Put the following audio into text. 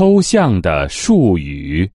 抽象的术语。